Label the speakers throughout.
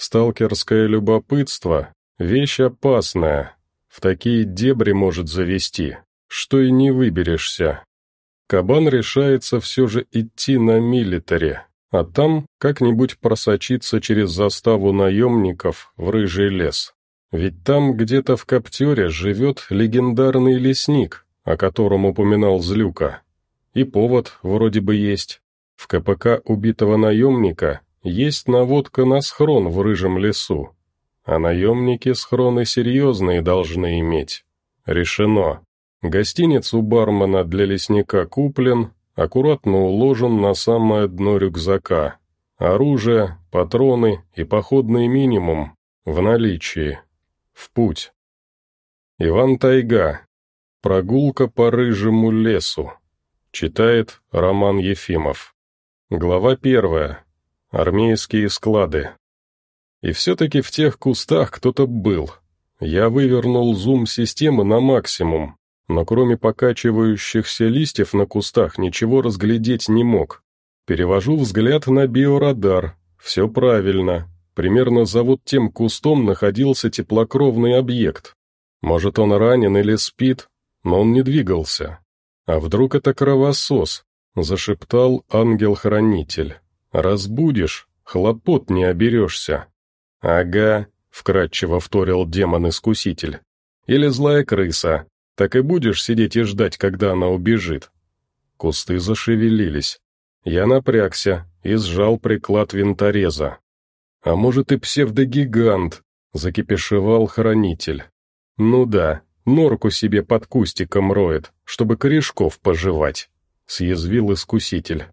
Speaker 1: Сталкерское любопытство — вещь опасная. В такие дебри может завести, что и не выберешься. Кабан решается все же идти на милитаре, а там как-нибудь просочиться через заставу наемников в рыжий лес. Ведь там где-то в Коптере живет легендарный лесник, о котором упоминал Злюка. И повод вроде бы есть. В КПК убитого наемника есть наводка на схрон в рыжем лесу. А наемники схроны серьезные должны иметь. Решено. Гостиниц у бармена для лесника куплен, аккуратно уложен на самое дно рюкзака. Оружие, патроны и походный минимум в наличии. В путь. Иван Тайга. Прогулка по рыжему лесу. Читает Роман Ефимов. Глава первая. Армейские склады. И все-таки в тех кустах кто-то был. Я вывернул зум системы на максимум, но кроме покачивающихся листьев на кустах ничего разглядеть не мог. Перевожу взгляд на биорадар. Все правильно. Примерно за вот тем кустом находился теплокровный объект. Может, он ранен или спит, но он не двигался. А вдруг это кровосос? Зашептал ангел-хранитель. Разбудишь, хлопот не оберешься. Ага, вкратчиво вторил демон-искуситель. Или злая крыса, так и будешь сидеть и ждать, когда она убежит. Кусты зашевелились. Я напрягся и сжал приклад винтореза. А может и псевдогигант, закипешевал хранитель. Ну да, норку себе под кустиком роет, чтобы корешков пожевать, съязвил искуситель.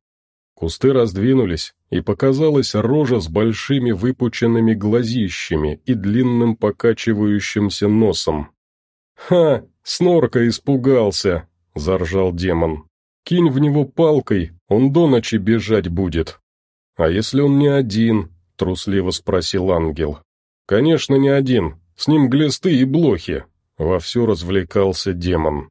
Speaker 1: Кусты раздвинулись, и показалась рожа с большими выпученными глазищами и длинным покачивающимся носом. «Ха! Снорка испугался!» — заржал демон. «Кинь в него палкой, он до ночи бежать будет». «А если он не один?» — трусливо спросил ангел. «Конечно, не один. С ним глисты и блохи». Вовсю развлекался демон.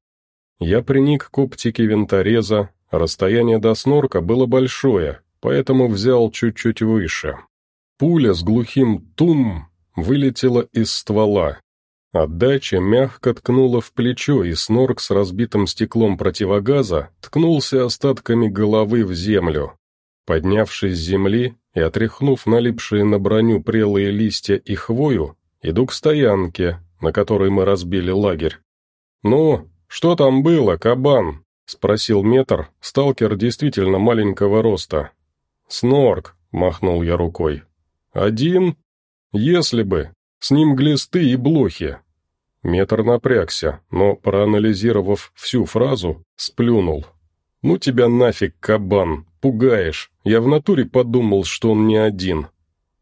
Speaker 1: Я приник к оптике винтореза, расстояние до снорка было большое, поэтому взял чуть-чуть выше. Пуля с глухим «тум» вылетела из ствола, Отдача мягко ткнула в плечо, и снорк с разбитым стеклом противогаза ткнулся остатками головы в землю. Поднявшись с земли и отряхнув налипшие на броню прелые листья и хвою, иду к стоянке, на которой мы разбили лагерь. «Ну, что там было, кабан?» — спросил метр, сталкер действительно маленького роста. «Снорк», — махнул я рукой. «Один? Если бы. С ним глисты и блохи. Метр напрягся, но, проанализировав всю фразу, сплюнул. «Ну тебя нафиг, кабан, пугаешь. Я в натуре подумал, что он не один».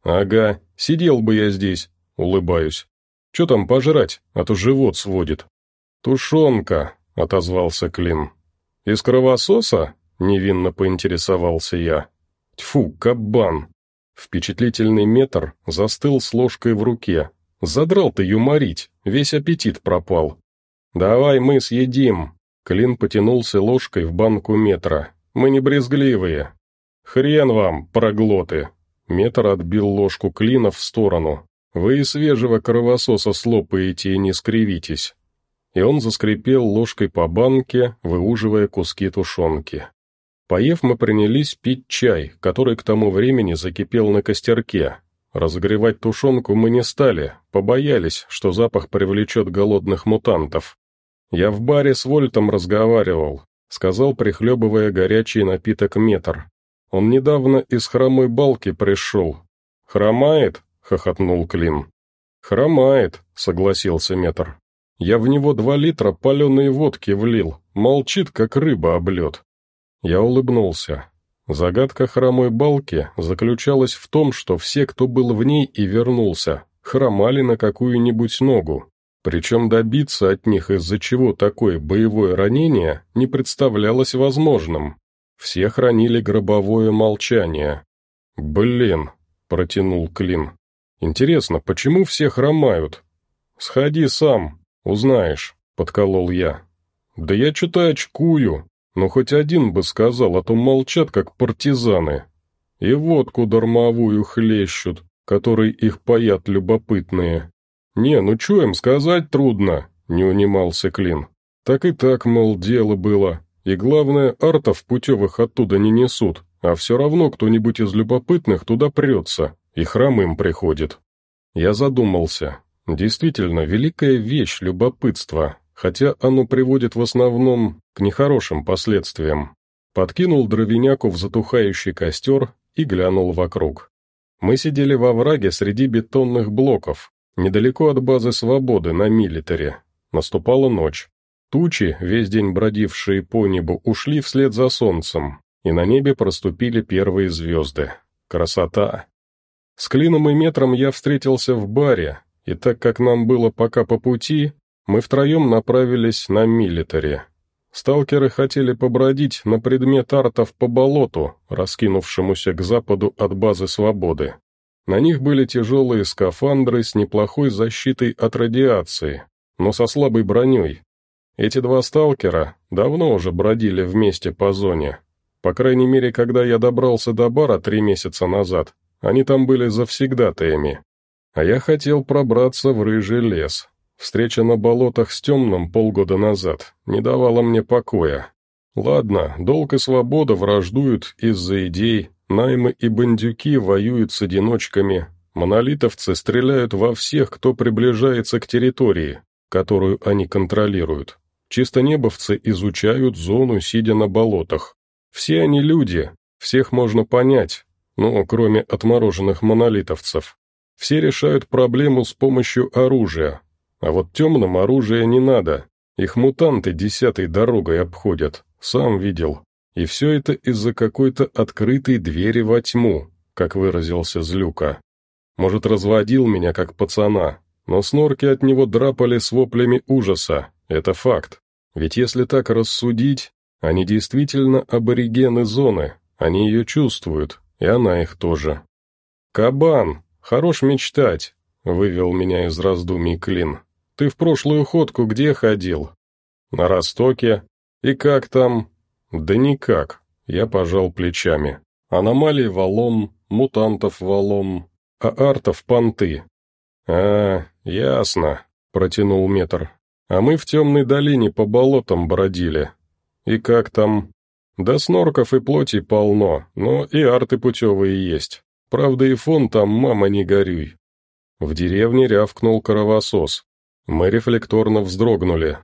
Speaker 1: «Ага, сидел бы я здесь», — улыбаюсь. «Че там пожрать, а то живот сводит». «Тушенка», — отозвался Клин. «Из кровососа?» — невинно поинтересовался я. «Тьфу, кабан!» Впечатлительный метр застыл с ложкой в руке, Задрал ты юморить, весь аппетит пропал. Давай мы съедим. Клин потянулся ложкой в банку метра. Мы не брезгливые. Хрен вам, проглоты. Метр отбил ложку клина в сторону. Вы и свежего кровососа слопаете и не скривитесь. И он заскрипел ложкой по банке, выуживая куски тушенки. Поев, мы принялись пить чай, который к тому времени закипел на костерке, Разогревать тушенку мы не стали, побоялись, что запах привлечет голодных мутантов. Я в баре с Вольтом разговаривал, сказал, прихлебывая горячий напиток метр. Он недавно из хромой балки пришел. «Хромает?» — хохотнул Клин. «Хромает», — согласился метр. «Я в него два литра паленой водки влил, молчит, как рыба об лед». Я улыбнулся. Загадка хромой балки заключалась в том, что все, кто был в ней и вернулся, хромали на какую-нибудь ногу. Причем добиться от них из-за чего такое боевое ранение не представлялось возможным. Все хранили гробовое молчание. «Блин», — протянул Клин. «Интересно, почему все хромают?» «Сходи сам, узнаешь», — подколол я. «Да я что-то очкую», но хоть один бы сказал, а то молчат, как партизаны. И водку дармовую хлещут, который их паят любопытные. «Не, ну чё им сказать трудно», — не унимался Клин. «Так и так, мол, дело было. И главное, артов путевых оттуда не несут, а все равно кто-нибудь из любопытных туда прется, и храм им приходит». Я задумался. Действительно, великая вещь любопытство, хотя оно приводит в основном к нехорошим последствиям. Подкинул дровяняку в затухающий костер и глянул вокруг. Мы сидели во враге среди бетонных блоков, недалеко от базы свободы на милитаре. Наступала ночь. Тучи, весь день бродившие по небу, ушли вслед за солнцем, и на небе проступили первые звезды. Красота! С Клином и Метром я встретился в баре, и так как нам было пока по пути, мы втроем направились на милитаре. Сталкеры хотели побродить на предмет артов по болоту, раскинувшемуся к западу от базы свободы. На них были тяжелые скафандры с неплохой защитой от радиации, но со слабой броней. Эти два сталкера давно уже бродили вместе по зоне. По крайней мере, когда я добрался до бара три месяца назад, они там были завсегдатаями. А я хотел пробраться в рыжий лес, Встреча на болотах с темным полгода назад не давала мне покоя. Ладно, долг и свобода враждуют из-за идей, наймы и бандюки воюют с одиночками, монолитовцы стреляют во всех, кто приближается к территории, которую они контролируют. Чистонебовцы изучают зону, сидя на болотах. Все они люди, всех можно понять, ну, кроме отмороженных монолитовцев. Все решают проблему с помощью оружия, а вот темным оружия не надо. Их мутанты десятой дорогой обходят, сам видел. И все это из-за какой-то открытой двери во тьму, как выразился Злюка. Может, разводил меня как пацана, но снорки от него драпали с воплями ужаса, это факт. Ведь если так рассудить, они действительно аборигены зоны, они ее чувствуют, и она их тоже. «Кабан, хорош мечтать», — вывел меня из раздумий Клин. Ты в прошлую ходку где ходил?» «На Ростоке. И как там?» «Да никак», — я пожал плечами. «Аномалий валом, мутантов валом, а артов понты». «А, ясно», — протянул метр. «А мы в темной долине по болотам бродили. И как там?» «Да снорков и плоти полно, но и арты путевые есть. Правда и фон там, мама, не горюй». В деревне рявкнул кровосос. Мы рефлекторно вздрогнули.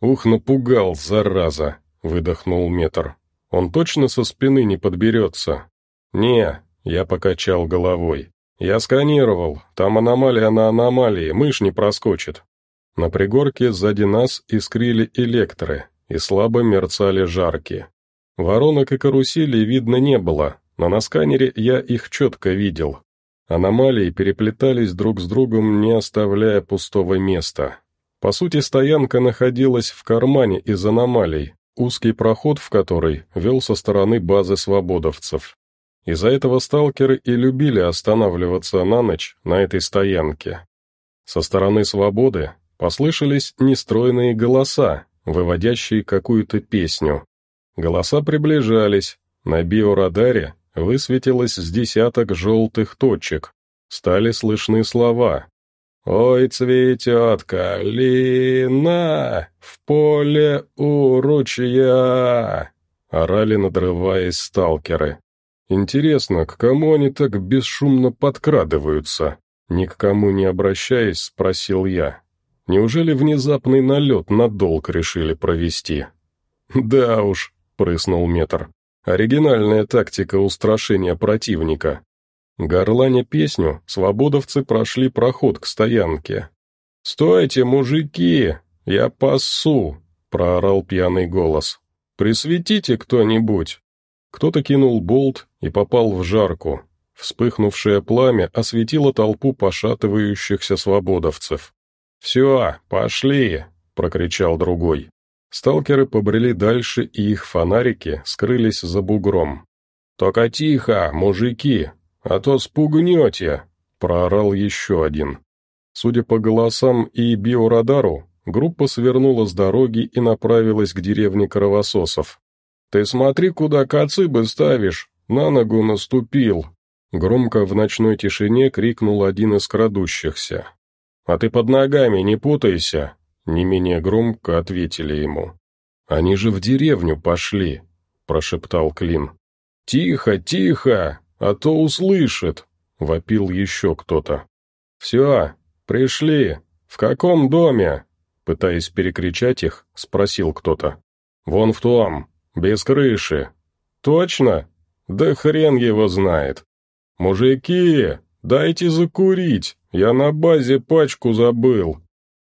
Speaker 1: «Ух, напугал, зараза!» — выдохнул метр. «Он точно со спины не подберется?» «Не», — я покачал головой. «Я сканировал, там аномалия на аномалии, мышь не проскочит». На пригорке сзади нас искрили электры, и слабо мерцали жарки. Воронок и карусели видно не было, но на сканере я их четко видел. Аномалии переплетались друг с другом, не оставляя пустого места. По сути, стоянка находилась в кармане из аномалий, узкий проход в который вел со стороны базы свободовцев. Из-за этого сталкеры и любили останавливаться на ночь на этой стоянке. Со стороны свободы послышались нестройные голоса, выводящие какую-то песню. Голоса приближались, на биорадаре высветилось с десяток желтых точек. Стали слышны слова. «Ой, цветет калина в поле у ручья!» Орали, надрываясь сталкеры. «Интересно, к кому они так бесшумно подкрадываются?» Ни к кому не обращаясь, спросил я. «Неужели внезапный налет на долг решили провести?» «Да уж», — прыснул метр. Оригинальная тактика устрашения противника. Горланя песню, свободовцы прошли проход к стоянке. «Стойте, мужики! Я пасу!» — проорал пьяный голос. «Присветите кто-нибудь!» Кто-то кинул болт и попал в жарку. Вспыхнувшее пламя осветило толпу пошатывающихся свободовцев. «Все, пошли!» — прокричал другой. Сталкеры побрели дальше, и их фонарики скрылись за бугром. «Только тихо, мужики, а то спугнете!» — проорал еще один. Судя по голосам и биорадару, группа свернула с дороги и направилась к деревне кровососов. «Ты смотри, куда коцыбы ставишь, на ногу наступил!» Громко в ночной тишине крикнул один из крадущихся. «А ты под ногами не путайся!» Не менее громко ответили ему. «Они же в деревню пошли!» — прошептал Клин. «Тихо, тихо, а то услышит!» — вопил еще кто-то. «Все, пришли. В каком доме?» Пытаясь перекричать их, спросил кто-то. «Вон в том, без крыши». «Точно? Да хрен его знает. Мужики, дайте закурить, я на базе пачку забыл».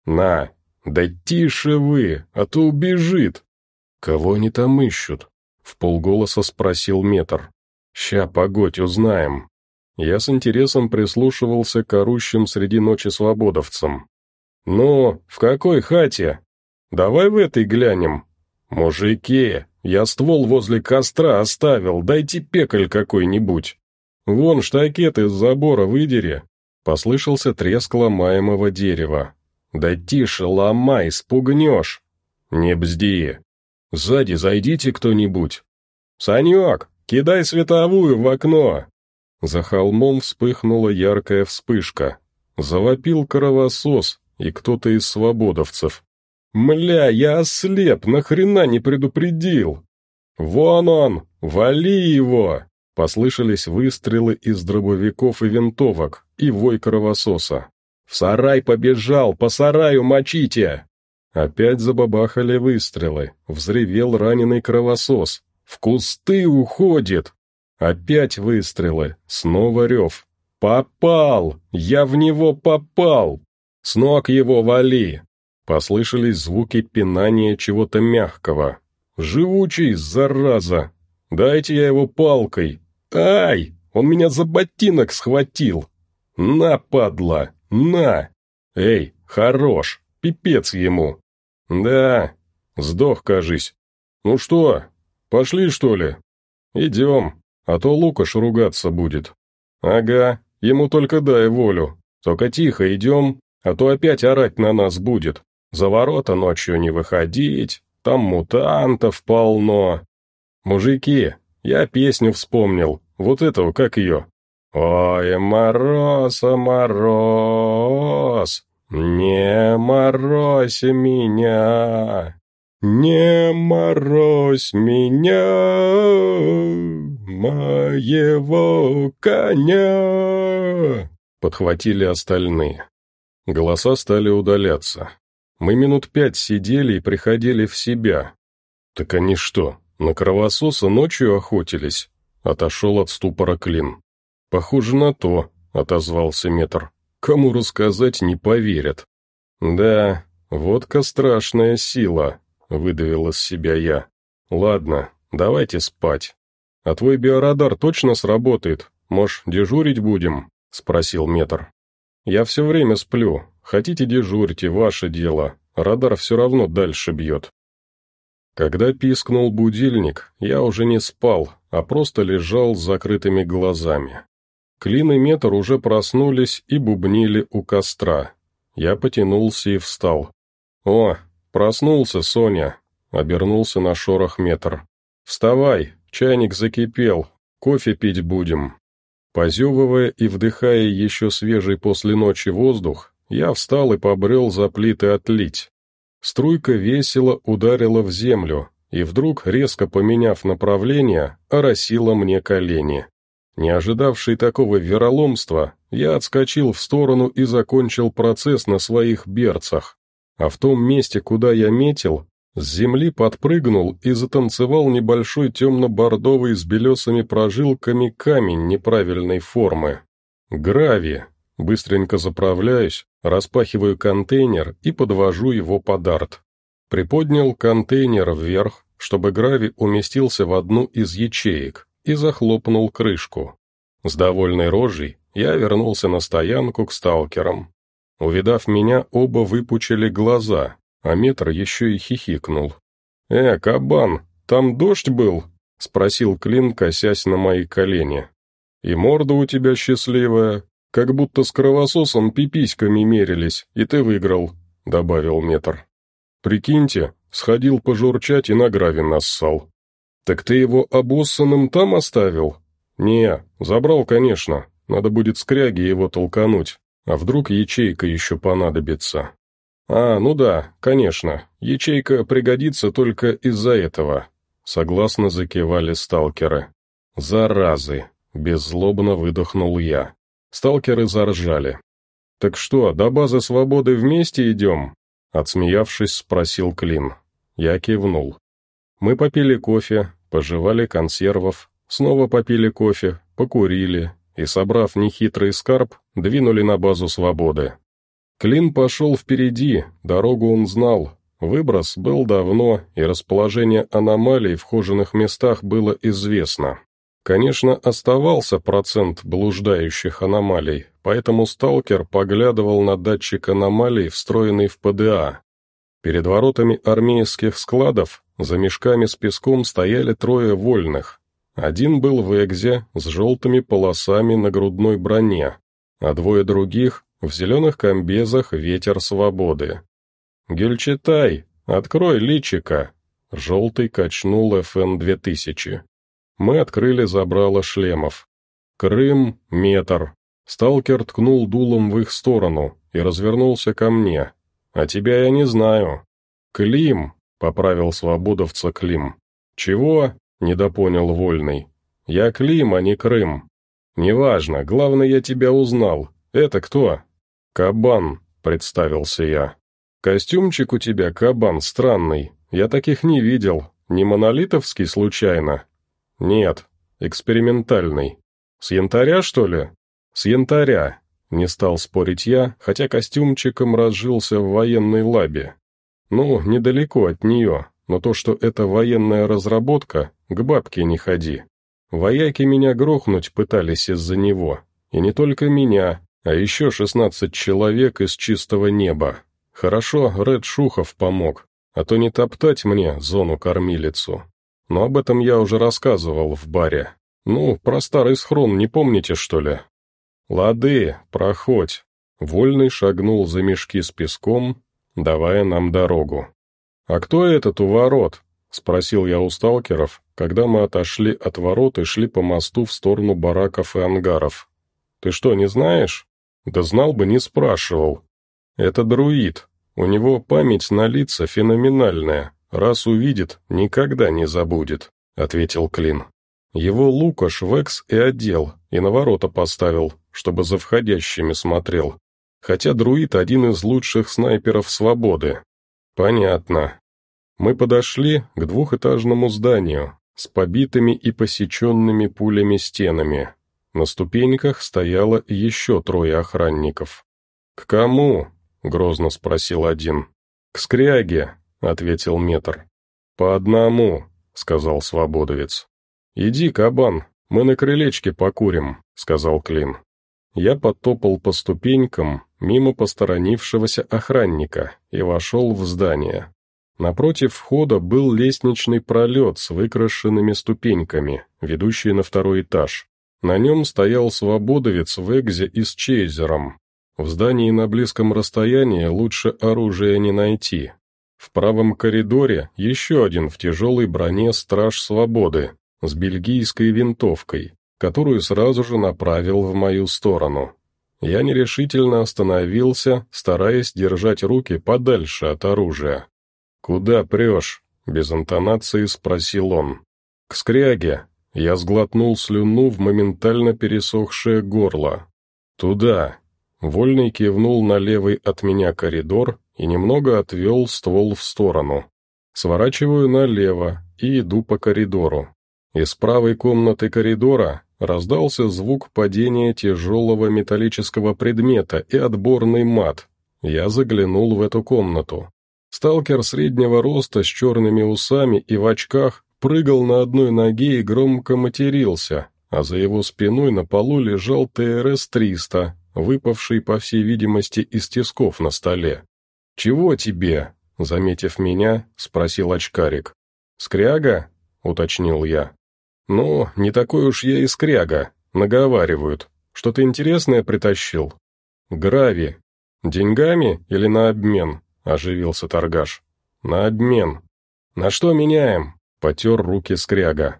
Speaker 1: «На, да тише вы, а то убежит». «Кого они там ищут?» — в полголоса спросил Метр. «Ща, погодь, узнаем». Я с интересом прислушивался к орущим среди ночи свободовцам. «Ну, в какой хате? Давай в этой глянем. Мужики, я ствол возле костра оставил, дайте пекаль какой-нибудь. Вон штакет из забора выдери». Послышался треск ломаемого дерева. «Да тише, ломай, спугнешь!» «Не бзди!» «Сзади зайдите кто-нибудь!» «Санек, кидай световую в окно!» За холмом вспыхнула яркая вспышка. Завопил кровосос, и кто-то из свободовцев. «Мля, я ослеп, нахрена не предупредил?» «Вон он! Вали его!» Послышались выстрелы из дробовиков и винтовок, и вой кровососа. «В сарай побежал! По сараю мочите!» Опять забабахали выстрелы, взревел раненый кровосос. «В кусты уходит!» Опять выстрелы, снова рев. «Попал! Я в него попал! С ног его вали!» Послышались звуки пинания чего-то мягкого. «Живучий, зараза! Дайте я его палкой! Ай! Он меня за ботинок схватил! На, падла! На! Эй, хорош! Пипец ему!» «Да, сдох, кажись. Ну что, пошли, что ли?» «Идем, а то Лукаш ругаться будет». «Ага, ему только дай волю. Только тихо идем, а то опять орать на нас будет. За ворота ночью не выходить, там мутантов полно. Мужики, я песню вспомнил, вот эту, как ее. Ой, мороз, мороз, не морозь меня, не морозь меня, моего коня. Подхватили остальные. Голоса стали удаляться. Мы минут пять сидели и приходили в себя. Так они что, на кровососа ночью охотились? Отошел от ступора Клин. Похоже на то, отозвался Метр. Кому рассказать, не поверят. Да, водка страшная сила, выдавил из себя я. Ладно, давайте спать. А твой биорадар точно сработает? Может, дежурить будем? Спросил Метр. «Я все время сплю. Хотите дежурьте, ваше дело. Радар все равно дальше бьет». Когда пискнул будильник, я уже не спал, а просто лежал с закрытыми глазами. Клин и Метр уже проснулись и бубнили у костра. Я потянулся и встал. «О, проснулся, Соня!» — обернулся на шорох Метр. «Вставай, чайник закипел, кофе пить будем». Позевывая и вдыхая еще свежий после ночи воздух, я встал и побрел за плиты отлить. Струйка весело ударила в землю, и вдруг, резко поменяв направление, оросила мне колени. Не ожидавший такого вероломства, я отскочил в сторону и закончил процесс на своих берцах. А в том месте, куда я метил, с земли подпрыгнул и затанцевал небольшой темно-бордовый с белесыми прожилками камень неправильной формы. Грави. Быстренько заправляюсь, распахиваю контейнер и подвожу его под арт. Приподнял контейнер вверх, чтобы грави уместился в одну из ячеек, и захлопнул крышку. С довольной рожей я вернулся на стоянку к сталкерам. Увидав меня, оба выпучили глаза, а метр еще и хихикнул. «Э, кабан, там дождь был?» — спросил Клин, косясь на мои колени. «И морда у тебя счастливая, как будто с кровососом пиписьками мерились, и ты выиграл», — добавил метр. «Прикиньте, сходил пожурчать и на граве нассал». «Так ты его обоссанным там оставил?» «Не, забрал, конечно. Надо будет скряги его толкануть. А вдруг ячейка еще понадобится?» «А, ну да, конечно. Ячейка пригодится только из-за этого», — согласно закивали сталкеры. «Заразы!» — беззлобно выдохнул я. Сталкеры заржали. «Так что, до базы свободы вместе идем?» Отсмеявшись, спросил Клин. Я кивнул. Мы попили кофе, пожевали консервов, снова попили кофе, покурили и, собрав нехитрый скарб, двинули на базу свободы. Клин пошел впереди, дорогу он знал. Выброс был давно, и расположение аномалий в хоженых местах было известно. Конечно, оставался процент блуждающих аномалий, поэтому сталкер поглядывал на датчик аномалий, встроенный в ПДА. Перед воротами армейских складов за мешками с песком стояли трое вольных. Один был в экзе с желтыми полосами на грудной броне, а двое других — в зеленых комбезах «Ветер свободы». «Гюльчатай, открой личика!» Желтый качнул ФН-2000. Мы открыли забрало шлемов. Крым — метр. Сталкер ткнул дулом в их сторону и развернулся ко мне. «А тебя я не знаю». «Клим», — поправил свободовца Клим. «Чего?» — недопонял Вольный. «Я Клим, а не Крым». «Неважно, главное, я тебя узнал. Это кто?» «Кабан», — представился я. «Костюмчик у тебя, кабан, странный. Я таких не видел. Не монолитовский, случайно?» «Нет, экспериментальный. С янтаря, что ли?» «С янтаря», — не стал спорить я, хотя костюмчиком разжился в военной лабе. «Ну, недалеко от нее, но то, что это военная разработка, к бабке не ходи. Вояки меня грохнуть пытались из-за него. И не только меня, а еще шестнадцать человек из чистого неба. Хорошо, Ред Шухов помог, а то не топтать мне зону-кормилицу. Но об этом я уже рассказывал в баре. Ну, про старый схрон не помните, что ли? Лады, проходь. Вольный шагнул за мешки с песком, давая нам дорогу. «А кто этот у ворот?» — спросил я у сталкеров, когда мы отошли от ворот и шли по мосту в сторону бараков и ангаров. «Ты что, не знаешь?» «Да знал бы, не спрашивал. Это друид. У него память на лица феноменальная. «Раз увидит, никогда не забудет», — ответил Клин. Его Лукаш Векс и одел, и на ворота поставил, чтобы за входящими смотрел. Хотя друид один из лучших снайперов свободы. Понятно. Мы подошли к двухэтажному зданию с побитыми и посеченными пулями стенами. На ступеньках стояло еще трое охранников. «К кому?» — грозно спросил один. «К скряге», — ответил метр. «По одному», — сказал свободовец. «Иди, кабан, мы на крылечке покурим», — сказал Клин. Я потопал по ступенькам мимо посторонившегося охранника и вошел в здание. Напротив входа был лестничный пролет с выкрашенными ступеньками, ведущий на второй этаж. На нем стоял свободовец в экзе и с чейзером. В здании на близком расстоянии лучше оружия не найти, в правом коридоре еще один в тяжелой броне страж свободы с бельгийской винтовкой, которую сразу же направил в мою сторону. Я нерешительно остановился, стараясь держать руки подальше от оружия. «Куда прешь?» — без интонации спросил он. «К скряге». Я сглотнул слюну в моментально пересохшее горло. «Туда». Вольный кивнул на левый от меня коридор, и немного отвел ствол в сторону. Сворачиваю налево и иду по коридору. Из правой комнаты коридора раздался звук падения тяжелого металлического предмета и отборный мат. Я заглянул в эту комнату. Сталкер среднего роста с черными усами и в очках прыгал на одной ноге и громко матерился, а за его спиной на полу лежал ТРС-300, выпавший, по всей видимости, из тисков на столе. «Чего тебе?» — заметив меня, спросил очкарик. «Скряга?» — уточнил я. «Ну, не такой уж я и скряга. Наговаривают. Что-то интересное притащил?» «Грави. Деньгами или на обмен?» — оживился торгаш. «На обмен. На что меняем?» — потер руки скряга.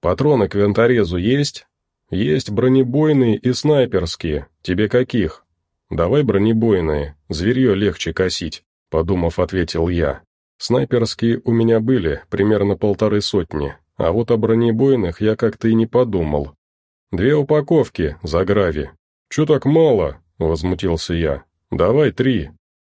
Speaker 1: «Патроны к винторезу есть?» Есть бронебойные и снайперские. Тебе каких?» «Давай бронебойные, зверье легче косить», — подумав, ответил я. «Снайперские у меня были, примерно полторы сотни, а вот о бронебойных я как-то и не подумал. Две упаковки, за грави. Чё так мало?» — возмутился я. «Давай три».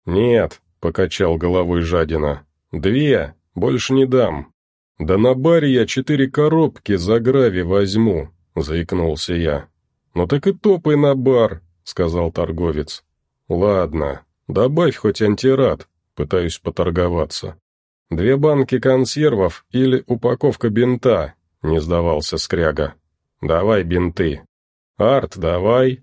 Speaker 1: «Нет», — покачал головой жадина. «Две, больше не дам». «Да на баре я четыре коробки за грави возьму», — заикнулся я. «Ну так и топай на бар», — сказал торговец. «Ладно, добавь хоть антирад», — пытаюсь поторговаться. «Две банки консервов или упаковка бинта», — не сдавался Скряга. «Давай бинты». «Арт, давай».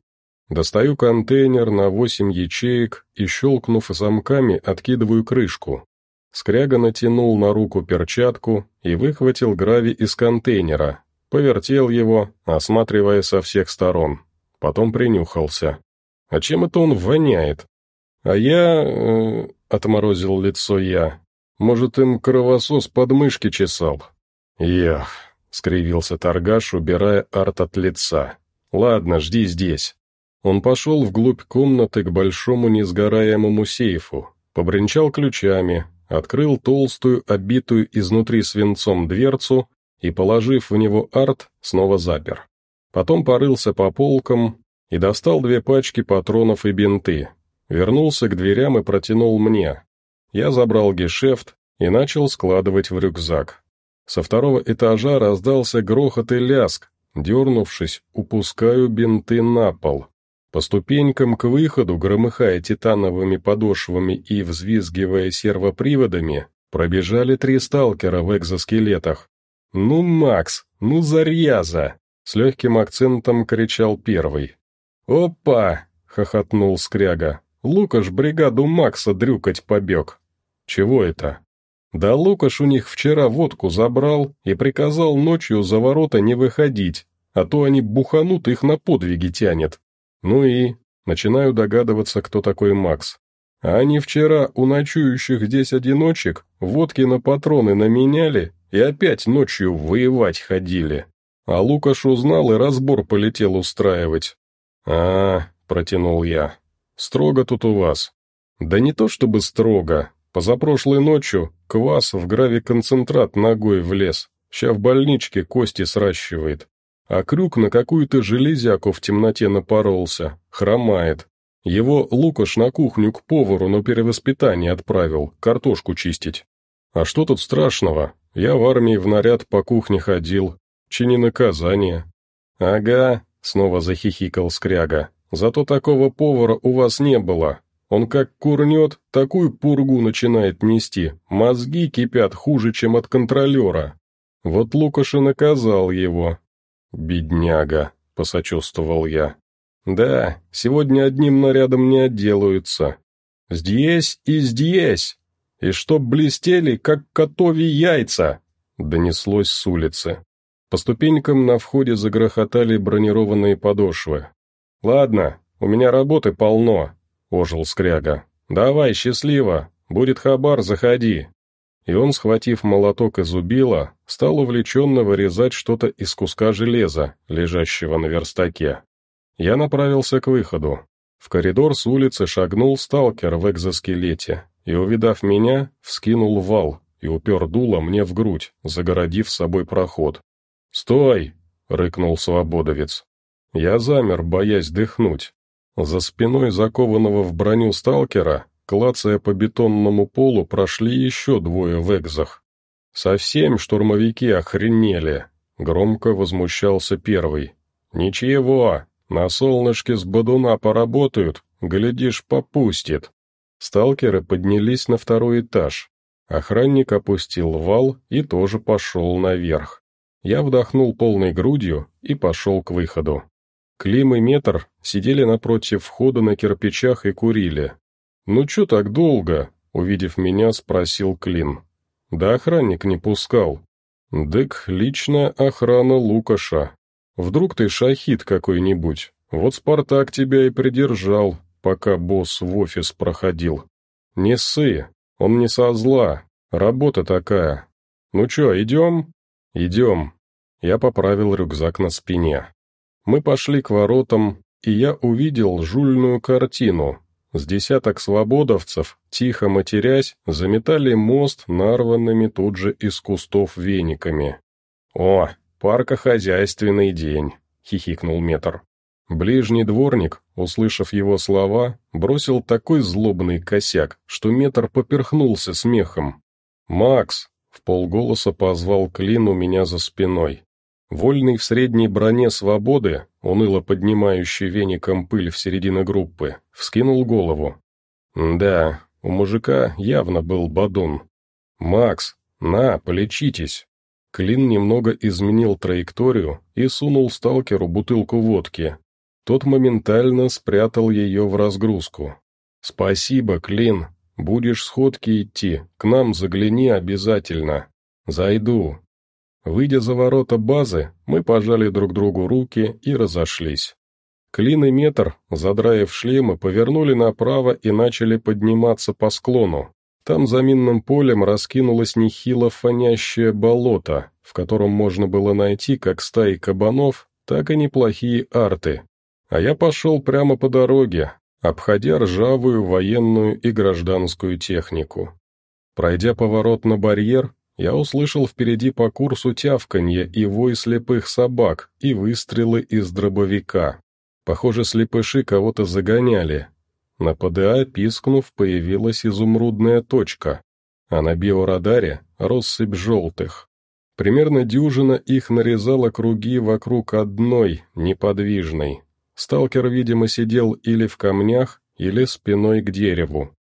Speaker 1: Достаю контейнер на восемь ячеек и, щелкнув замками, откидываю крышку. Скряга натянул на руку перчатку и выхватил грави из контейнера, повертел его, осматривая со всех сторон. Потом принюхался. «А чем это он воняет?» «А я...» э, — отморозил лицо я. «Может, им кровосос подмышки чесал?» «Ях!» — скривился торгаш, убирая арт от лица. «Ладно, жди здесь». Он пошел вглубь комнаты к большому несгораемому сейфу, побренчал ключами, открыл толстую, обитую изнутри свинцом дверцу и, положив в него арт, снова запер. Потом порылся по полкам и достал две пачки патронов и бинты. Вернулся к дверям и протянул мне. Я забрал гешефт и начал складывать в рюкзак. Со второго этажа раздался грохот и ляск. Дернувшись, упускаю бинты на пол. По ступенькам к выходу, громыхая титановыми подошвами и взвизгивая сервоприводами, пробежали три сталкера в экзоскелетах. «Ну, Макс, ну, заряза!» — с легким акцентом кричал первый. «Опа!» — хохотнул Скряга. «Лукаш бригаду Макса дрюкать побег». «Чего это?» «Да Лукаш у них вчера водку забрал и приказал ночью за ворота не выходить, а то они буханут, их на подвиги тянет. Ну и... Начинаю догадываться, кто такой Макс. А они вчера у ночующих здесь одиночек водки на патроны наменяли и опять ночью воевать ходили. А Лукаш узнал и разбор полетел устраивать. а, -а протянул я. «Строго тут у вас». «Да не то чтобы строго. Позапрошлой ночью квас в гравиконцентрат ногой влез. Ща в больничке кости сращивает а крюк на какую-то железяку в темноте напоролся, хромает. Его Лукаш на кухню к повару на перевоспитание отправил, картошку чистить. А что тут страшного? Я в армии в наряд по кухне ходил, чини наказание. Ага, снова захихикал Скряга. Зато такого повара у вас не было. Он как курнет, такую пургу начинает нести, мозги кипят хуже, чем от контролера. Вот Лукаш и наказал его, «Бедняга», — посочувствовал я. «Да, сегодня одним нарядом не отделаются. Здесь и здесь, и чтоб блестели, как котови яйца», — донеслось с улицы. По ступенькам на входе загрохотали бронированные подошвы. «Ладно, у меня работы полно», — ожил Скряга. «Давай, счастливо, будет хабар, заходи» и он, схватив молоток и зубило, стал увлеченно вырезать что-то из куска железа, лежащего на верстаке. Я направился к выходу. В коридор с улицы шагнул сталкер в экзоскелете и, увидав меня, вскинул вал и упер дуло мне в грудь, загородив собой проход. «Стой!» — рыкнул свободовец. Я замер, боясь дыхнуть. За спиной закованного в броню сталкера Клацая по бетонному полу, прошли еще двое в экзах. «Совсем штурмовики охренели!» — громко возмущался первый. «Ничего, на солнышке с бодуна поработают, глядишь, попустит». Сталкеры поднялись на второй этаж. Охранник опустил вал и тоже пошел наверх. Я вдохнул полной грудью и пошел к выходу. Клим и Метр сидели напротив входа на кирпичах и курили. «Ну чё так долго?» — увидев меня, спросил Клин. «Да охранник не пускал». «Дык, личная охрана Лукаша. Вдруг ты шахид какой-нибудь? Вот Спартак тебя и придержал, пока босс в офис проходил. Не ссы, он не со зла, работа такая. Ну чё, идем?» «Идем». Я поправил рюкзак на спине. Мы пошли к воротам, и я увидел жульную картину. С десяток свободовцев, тихо матерясь, заметали мост нарванными тут же из кустов вениками. «О, паркохозяйственный день!» — хихикнул метр. Ближний дворник, услышав его слова, бросил такой злобный косяк, что метр поперхнулся смехом. «Макс!» — в полголоса позвал Клин у меня за спиной. Вольный в средней броне свободы, уныло поднимающий веником пыль в середине группы, вскинул голову. «Да, у мужика явно был бадун. Макс, на, полечитесь!» Клин немного изменил траекторию и сунул сталкеру бутылку водки, тот моментально спрятал ее в разгрузку. «Спасибо, Клин. Будешь сходки идти, к нам загляни обязательно. Зайду». Выйдя за ворота базы, мы пожали друг другу руки и разошлись. Клин и Метр, задраив шлемы, повернули направо и начали подниматься по склону. Там за минным полем раскинулось нехило фонящее болото, в котором можно было найти как стаи кабанов, так и неплохие арты, а я пошел прямо по дороге, обходя ржавую военную и гражданскую технику. Пройдя поворот на барьер, я услышал впереди по курсу тявканье и вой слепых собак и выстрелы из дробовика. Похоже, слепыши кого-то загоняли. На ПДА, пискнув, появилась изумрудная точка, а на биорадаре — россыпь желтых. Примерно дюжина их нарезала круги вокруг одной, неподвижной, Сталкер, видимо, сидел или в камнях, или спиной к дереву.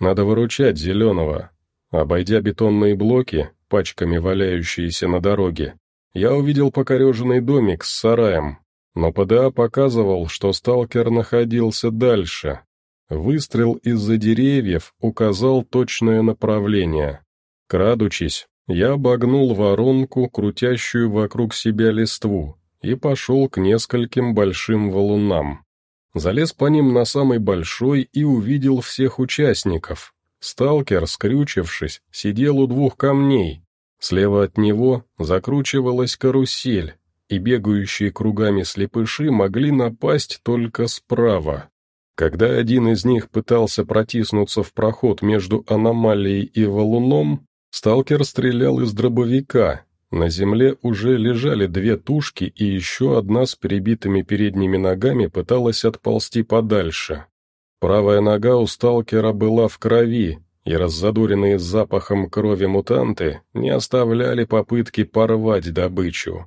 Speaker 1: Надо выручать Зеленого. Обойдя бетонные блоки, пачками валяющиеся на дороге, я увидел покореженный домик с сараем, но ПДА показывал, что сталкер находился дальше. Выстрел из-за деревьев указал точное направление. Крадучись, я обогнул воронку, крутящую вокруг себя листву, и пошел к нескольким большим валунам. Залез по ним на самый большой и увидел всех участников. Сталкер, скрючившись, сидел у двух камней. Слева от него закручивалась карусель, и бегающие кругами слепыши могли напасть только справа. Когда один из них пытался протиснуться в проход между аномалией и валуном, сталкер стрелял из дробовика, на земле уже лежали две тушки, и еще одна с перебитыми передними ногами пыталась отползти подальше. Правая нога у сталкера была в крови, и раззадоренные запахом крови мутанты не оставляли попытки порвать добычу.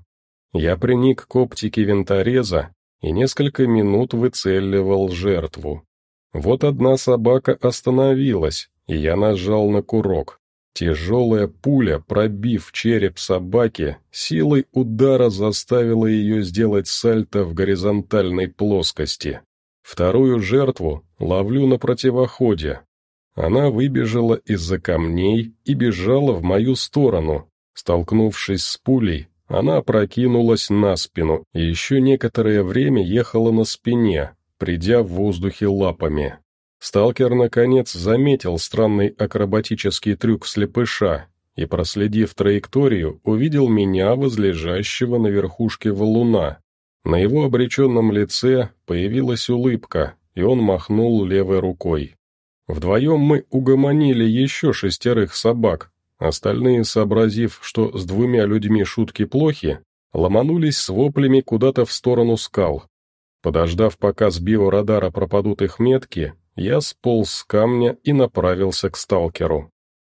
Speaker 1: Я приник к оптике винтореза и несколько минут выцеливал жертву. Вот одна собака остановилась, и я нажал на курок. Тяжелая пуля, пробив череп собаки, силой удара заставила ее сделать сальто в горизонтальной плоскости. Вторую жертву ловлю на противоходе. Она выбежала из-за камней и бежала в мою сторону. Столкнувшись с пулей, она опрокинулась на спину и еще некоторое время ехала на спине, придя в воздухе лапами. Сталкер, наконец, заметил странный акробатический трюк слепыша и, проследив траекторию, увидел меня, возлежащего на верхушке валуна. На его обреченном лице появилась улыбка, и он махнул левой рукой. Вдвоем мы угомонили еще шестерых собак, остальные, сообразив, что с двумя людьми шутки плохи, ломанулись с воплями куда-то в сторону скал. Подождав, пока с биорадара пропадут их метки, я сполз с камня и направился к сталкеру.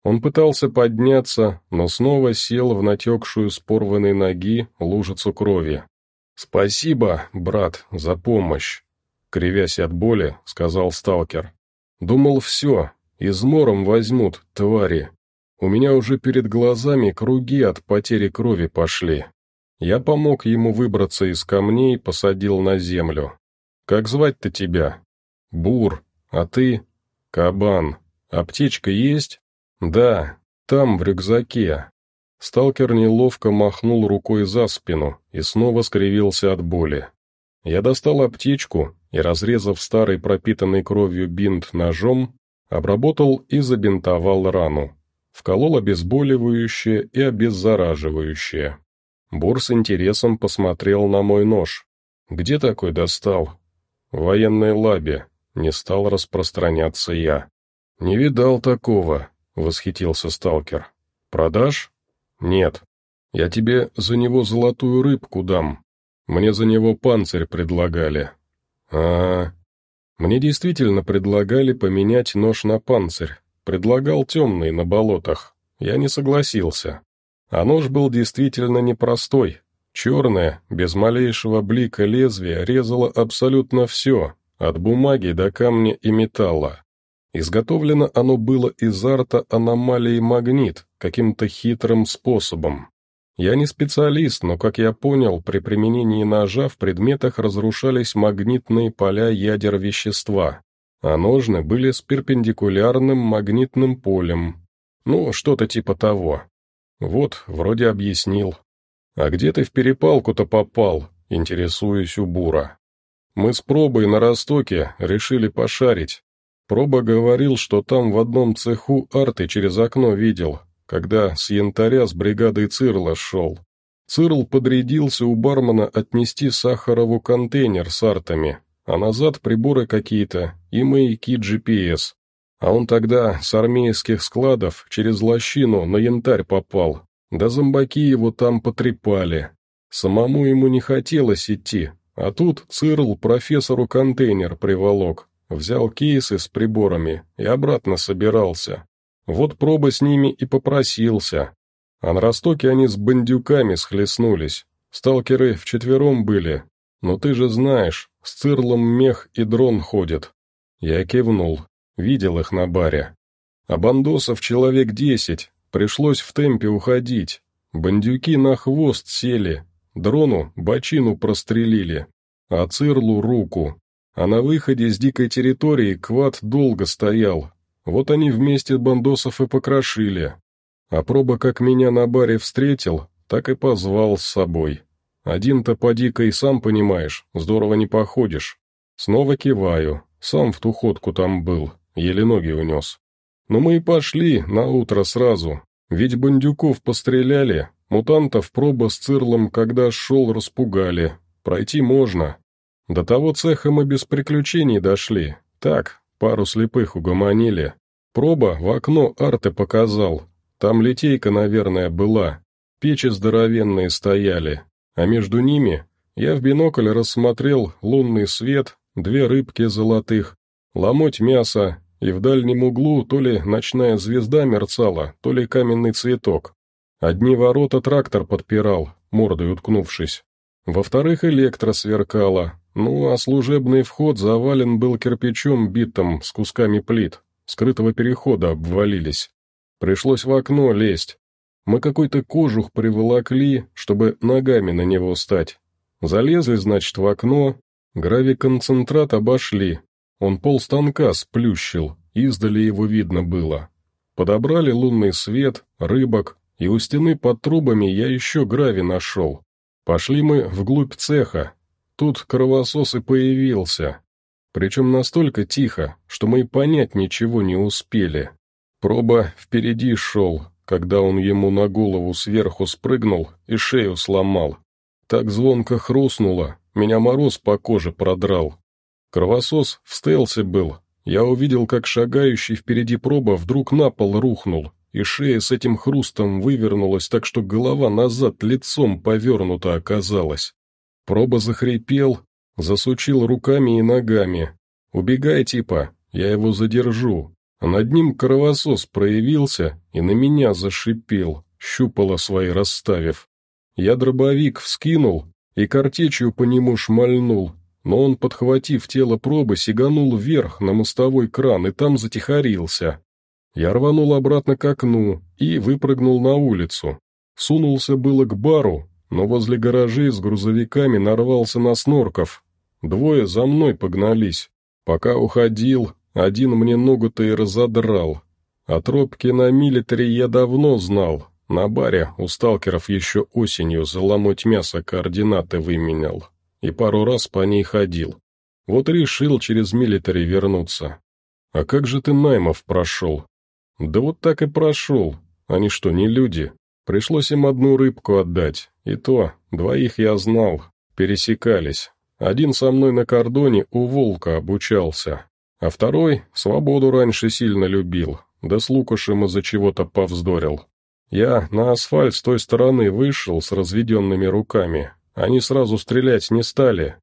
Speaker 1: Он пытался подняться, но снова сел в натекшую с порванной ноги лужицу крови. «Спасибо, брат, за помощь», — кривясь от боли, сказал сталкер. «Думал, все, измором возьмут, твари. У меня уже перед глазами круги от потери крови пошли». Я помог ему выбраться из камней, посадил на землю. «Как звать-то тебя?» «Бур», «А ты?» «Кабан. Аптечка есть?» «Да, там, в рюкзаке». Сталкер неловко махнул рукой за спину и снова скривился от боли. Я достал аптечку и, разрезав старый пропитанный кровью бинт ножом, обработал и забинтовал рану. Вколол обезболивающее и обеззараживающее. Бур с интересом посмотрел на мой нож. Где такой достал? В военной лабе. Не стал распространяться я. Не видал такого, восхитился сталкер. Продашь? Нет. Я тебе за него золотую рыбку дам. Мне за него панцирь предлагали. А, -а, -а. Мне действительно предлагали поменять нож на панцирь. Предлагал темный на болотах. Я не согласился. А нож был действительно непростой. Черное, без малейшего блика лезвия, резало абсолютно все, от бумаги до камня и металла. Изготовлено оно было из арта аномалии магнит каким-то хитрым способом. Я не специалист, но, как я понял, при применении ножа в предметах разрушались магнитные поля ядер вещества, а ножны были с перпендикулярным магнитным полем. Ну, что-то типа того. Вот, вроде объяснил. А где ты в перепалку-то попал, интересуюсь у Бура. Мы с Пробой на Ростоке решили пошарить. Проба говорил, что там в одном цеху арты через окно видел, когда с янтаря с бригадой Цирла шел. Цирл подрядился у бармена отнести Сахарову контейнер с артами, а назад приборы какие-то и маяки GPS. А он тогда с армейских складов через лощину на янтарь попал, да зомбаки его там потрепали. Самому ему не хотелось идти, а тут Цирл профессору контейнер приволок, взял кейсы с приборами и обратно собирался. Вот проба с ними и попросился. А на Ростоке они с бандюками схлестнулись. Сталкеры вчетвером были. Но ты же знаешь, с цирлом мех и дрон ходят. Я кивнул. Видел их на баре. А бандосов человек десять. Пришлось в темпе уходить. Бандюки на хвост сели. Дрону бочину прострелили. А цирлу руку. А на выходе с дикой территории квад долго стоял, вот они вместе бандосов и покрошили. А проба как меня на баре встретил, так и позвал с собой. Один-то поди-ка и сам понимаешь, здорово не походишь. Снова киваю, сам в ту ходку там был, еле ноги унес. Но мы и пошли на утро сразу, ведь бандюков постреляли, мутантов проба с цирлом, когда шел, распугали. Пройти можно. До того цеха мы без приключений дошли. Так, Пару слепых угомонили. Проба в окно арты показал. Там литейка, наверное, была. Печи здоровенные стояли. А между ними я в бинокль рассмотрел лунный свет, две рыбки золотых, ломоть мяса, и в дальнем углу то ли ночная звезда мерцала, то ли каменный цветок. Одни ворота трактор подпирал, мордой уткнувшись. Во-вторых, электро сверкала, ну, а служебный вход завален был кирпичом битым с кусками плит, скрытого перехода обвалились. Пришлось в окно лезть. Мы какой-то кожух приволокли, чтобы ногами на него стать. Залезли, значит, в окно, гравиконцентрат обошли. Он пол станка сплющил, издали его видно было. Подобрали лунный свет, рыбок, и у стены под трубами я еще грави нашел. Пошли мы вглубь цеха, Тут кровосос и появился. Причем настолько тихо, что мы и понять ничего не успели. Проба впереди шел, когда он ему на голову сверху спрыгнул и шею сломал. Так звонко хрустнуло, меня мороз по коже продрал. Кровосос в стелсе был. Я увидел, как шагающий впереди проба вдруг на пол рухнул, и шея с этим хрустом вывернулась так, что голова назад лицом повернута оказалась. Проба захрипел, засучил руками и ногами. «Убегай, типа, я его задержу». Над ним кровосос проявился и на меня зашипел, щупало свои расставив. Я дробовик вскинул и картечью по нему шмальнул, но он, подхватив тело пробы, сиганул вверх на мостовой кран и там затихарился. Я рванул обратно к окну и выпрыгнул на улицу. Сунулся было к бару, но возле гаражей с грузовиками нарвался на снорков. Двое за мной погнались. Пока уходил, один мне ногу-то и разодрал. О тропке на милитаре я давно знал. На баре у сталкеров еще осенью заломать мясо координаты выменял. И пару раз по ней ходил. Вот решил через милитари вернуться. А как же ты наймов прошел? Да вот так и прошел. Они что, не люди? Пришлось им одну рыбку отдать, и то, двоих я знал, пересекались. Один со мной на кордоне у Волка обучался, а второй свободу раньше сильно любил, да с Лукашем из-за чего-то повздорил. Я на асфальт с той стороны вышел с разведенными руками. Они сразу стрелять не стали.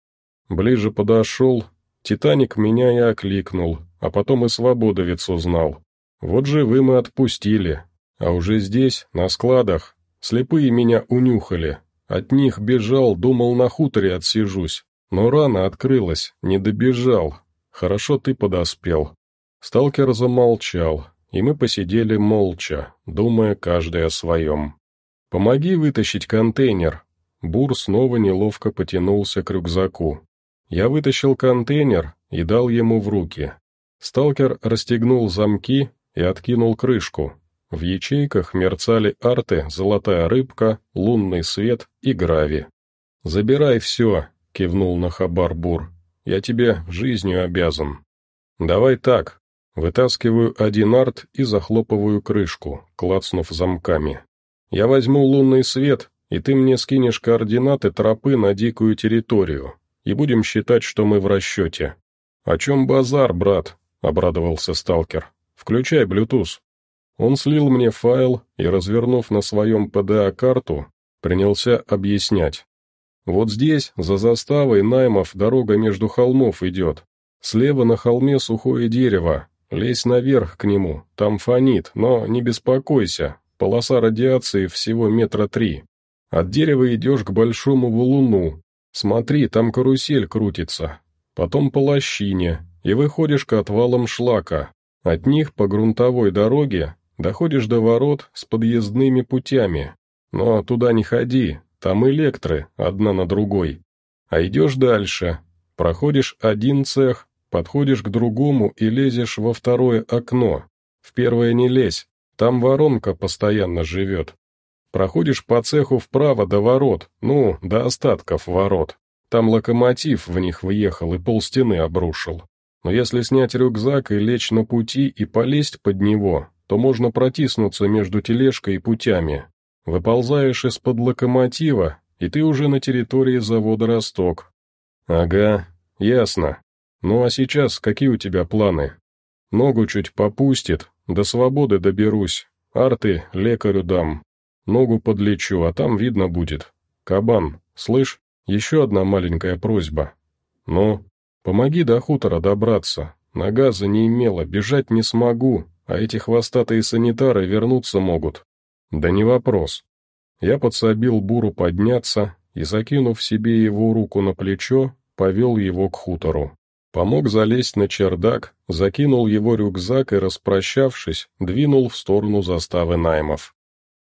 Speaker 1: Ближе подошел, Титаник меня и окликнул, а потом и свободовец узнал. Вот же вы мы отпустили. А уже здесь, на складах, слепые меня унюхали. От них бежал, думал, на хуторе отсижусь. Но рана открылась, не добежал. Хорошо ты подоспел. Сталкер замолчал, и мы посидели молча, думая каждый о своем. «Помоги вытащить контейнер». Бур снова неловко потянулся к рюкзаку. Я вытащил контейнер и дал ему в руки. Сталкер расстегнул замки и откинул крышку. В ячейках мерцали арты, золотая рыбка, лунный свет и грави. «Забирай все», — кивнул на хабар Бур. «Я тебе жизнью обязан». «Давай так, Вытаскиваю один арт и захлопываю крышку, клацнув замками. Я возьму лунный свет, и ты мне скинешь координаты тропы на дикую территорию, и будем считать, что мы в расчете. «О чем базар, брат?» — обрадовался сталкер. «Включай Bluetooth». Он слил мне файл и, развернув на своем ПДА карту, принялся объяснять. «Вот здесь, за заставой Наймов, дорога между холмов идет. Слева на холме сухое дерево, Лезь наверх к нему, там фонит, но не беспокойся, полоса радиации всего метра три. От дерева идешь к большому валуну. Смотри, там карусель крутится. Потом по лощине, и выходишь к отвалам шлака. От них по грунтовой дороге доходишь до ворот с подъездными путями. Но туда не ходи, там электры, одна на другой. А идешь дальше, проходишь один цех, Подходишь к другому и лезешь во второе окно. В первое не лезь, там воронка постоянно живет. Проходишь по цеху вправо до ворот, ну, до остатков ворот. Там локомотив в них въехал и полстены обрушил. Но если снять рюкзак и лечь на пути и полезть под него, то можно протиснуться между тележкой и путями. Выползаешь из-под локомотива, и ты уже на территории завода «Росток». Ага, ясно. «Ну а сейчас какие у тебя планы?» «Ногу чуть попустит, до свободы доберусь, арты лекарю дам. Ногу подлечу, а там видно будет. Кабан, слышь, еще одна маленькая просьба. Ну, помоги до хутора добраться. Нога за не имела, бежать не смогу, а эти хвостатые санитары вернуться могут. Да не вопрос. Я подсобил Буру подняться и, закинув себе его руку на плечо, повел его к хутору. Помог залезть на чердак, закинул его рюкзак и, распрощавшись, двинул в сторону заставы наймов.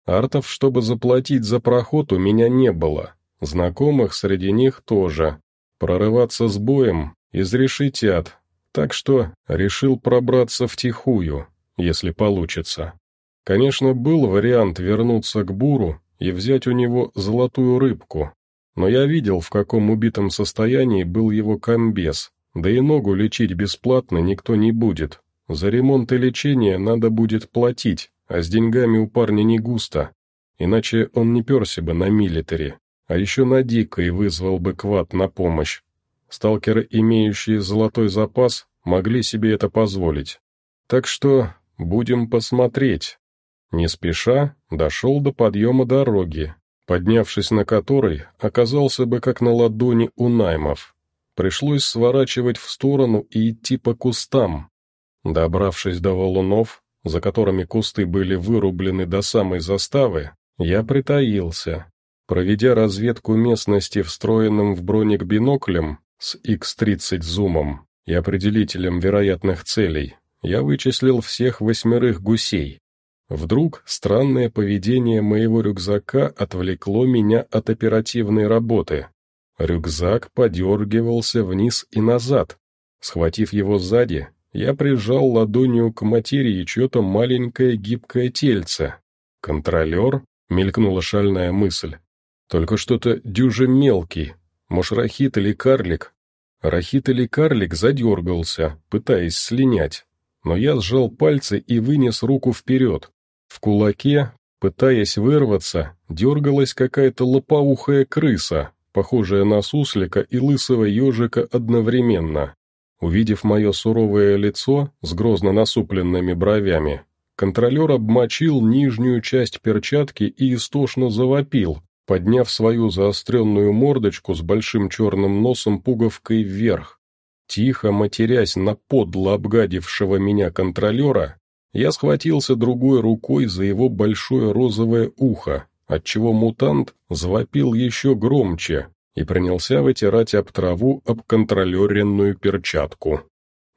Speaker 1: Артов, чтобы заплатить за проход, у меня не было. Знакомых среди них тоже. Прорываться с боем изрешетят, так что решил пробраться втихую, если получится. Конечно, был вариант вернуться к Буру и взять у него золотую рыбку, но я видел, в каком убитом состоянии был его комбез, да и ногу лечить бесплатно никто не будет. За ремонт и лечение надо будет платить, а с деньгами у парня не густо. Иначе он не перся бы на милитаре, а еще на дикой вызвал бы квад на помощь. Сталкеры, имеющие золотой запас, могли себе это позволить. Так что будем посмотреть. Не спеша дошел до подъема дороги, поднявшись на которой, оказался бы как на ладони у наймов. Пришлось сворачивать в сторону и идти по кустам. Добравшись до валунов, за которыми кусты были вырублены до самой заставы, я притаился. Проведя разведку местности встроенным в броник биноклем с X-30 зумом и определителем вероятных целей, я вычислил всех восьмерых гусей. Вдруг странное поведение моего рюкзака отвлекло меня от оперативной работы. Рюкзак подергивался вниз и назад. Схватив его сзади, я прижал ладонью к материи чье-то маленькое гибкое тельце. «Контролер?» — мелькнула шальная мысль. «Только что-то дюже мелкий. Может, рахит или карлик?» Рахит или карлик задергался, пытаясь слинять. Но я сжал пальцы и вынес руку вперед. В кулаке, пытаясь вырваться, дергалась какая-то лопоухая крыса, похожее на суслика и лысого ежика одновременно. Увидев мое суровое лицо с грозно насупленными бровями, контролер обмочил нижнюю часть перчатки и истошно завопил, подняв свою заостренную мордочку с большим черным носом пуговкой вверх. Тихо матерясь на подло обгадившего меня контролера, я схватился другой рукой за его большое розовое ухо, отчего мутант завопил еще громче и принялся вытирать об траву об контролеренную перчатку.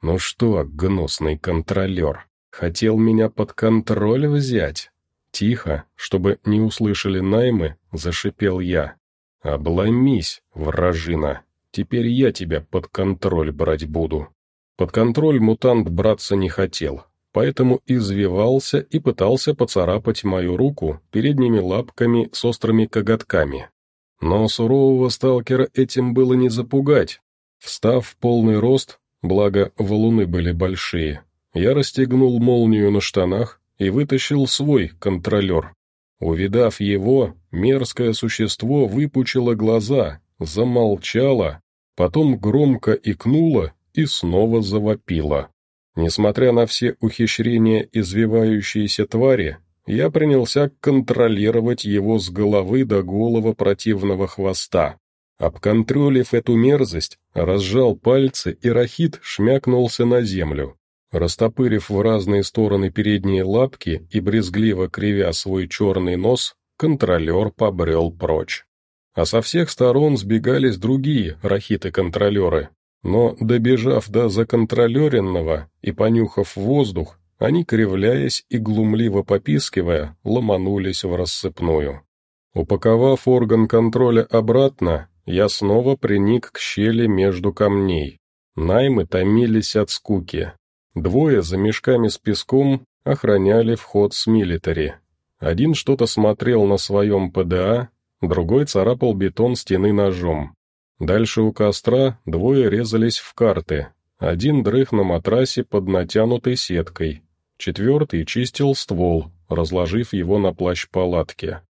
Speaker 1: «Ну что, гнусный контролер, хотел меня под контроль взять?» Тихо, чтобы не услышали наймы, зашипел я. «Обломись, вражина, теперь я тебя под контроль брать буду». Под контроль мутант браться не хотел, поэтому извивался и пытался поцарапать мою руку передними лапками с острыми коготками. Но сурового сталкера этим было не запугать. Встав в полный рост, благо валуны были большие, я расстегнул молнию на штанах и вытащил свой контролер. Увидав его, мерзкое существо выпучило глаза, замолчало, потом громко икнуло и снова завопило. Несмотря на все ухищрения извивающейся твари, я принялся контролировать его с головы до голого противного хвоста. Обконтролив эту мерзость, разжал пальцы, и рахит шмякнулся на землю. Растопырив в разные стороны передние лапки и брезгливо кривя свой черный нос, контролер побрел прочь. А со всех сторон сбегались другие рахиты-контролеры, но, добежав до законтролеренного и понюхав воздух, они, кривляясь и глумливо попискивая, ломанулись в рассыпную. Упаковав орган контроля обратно, я снова приник к щели между камней. Наймы томились от скуки. Двое за мешками с песком охраняли вход с милитари. Один что-то смотрел на своем ПДА, другой царапал бетон стены ножом. Дальше у костра двое резались в карты. Один дрых на матрасе под натянутой сеткой. Четвертый чистил ствол, разложив его на плащ палатки.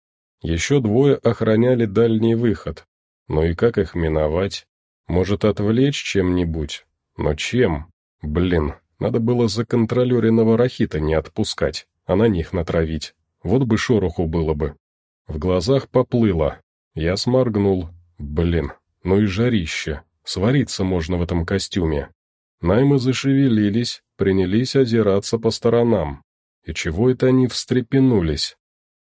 Speaker 1: Еще двое охраняли дальний выход. Ну и как их миновать? Может, отвлечь чем-нибудь? Но чем? Блин, надо было за контролеренного рахита не отпускать, а на них натравить. Вот бы шороху было бы. В глазах поплыло. Я сморгнул. Блин, ну и жарище. Свариться можно в этом костюме. Наймы зашевелились, принялись озираться по сторонам. И чего это они встрепенулись?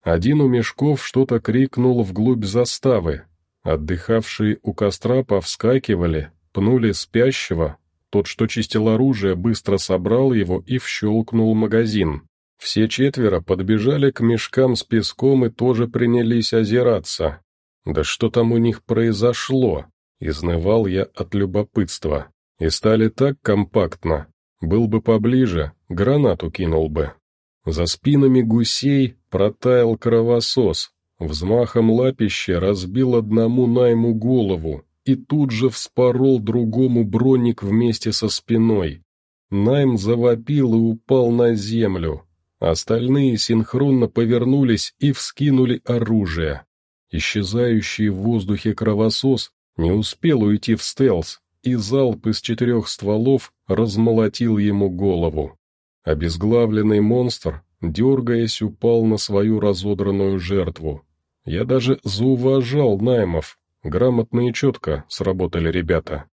Speaker 1: Один у мешков что-то крикнул вглубь заставы. Отдыхавшие у костра повскакивали, пнули спящего. Тот, что чистил оружие, быстро собрал его и вщелкнул магазин. Все четверо подбежали к мешкам с песком и тоже принялись озираться. Да что там у них произошло? Изнывал я от любопытства. И стали так компактно. Был бы поближе, гранату кинул бы. За спинами гусей протаял кровосос. Взмахом лапища разбил одному найму голову и тут же вспорол другому броник вместе со спиной. Найм завопил и упал на землю. Остальные синхронно повернулись и вскинули оружие. Исчезающий в воздухе кровосос не успел уйти в стелс, и залп из четырех стволов размолотил ему голову. Обезглавленный монстр, дергаясь, упал на свою разодранную жертву. Я даже зауважал наймов, грамотно и четко сработали ребята.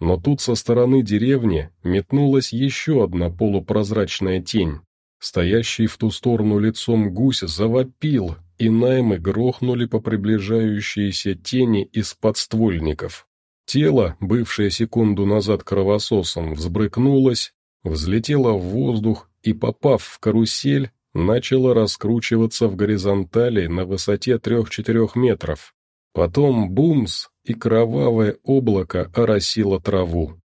Speaker 1: Но тут со стороны деревни метнулась еще одна полупрозрачная тень. Стоящий в ту сторону лицом гусь завопил, и наймы грохнули по приближающейся тени из подствольников. Тело, бывшее секунду назад кровососом, взбрыкнулось, взлетело в воздух и, попав в карусель, начало раскручиваться в горизонтали на высоте трех-четырех метров. Потом бумс, и кровавое облако оросило траву.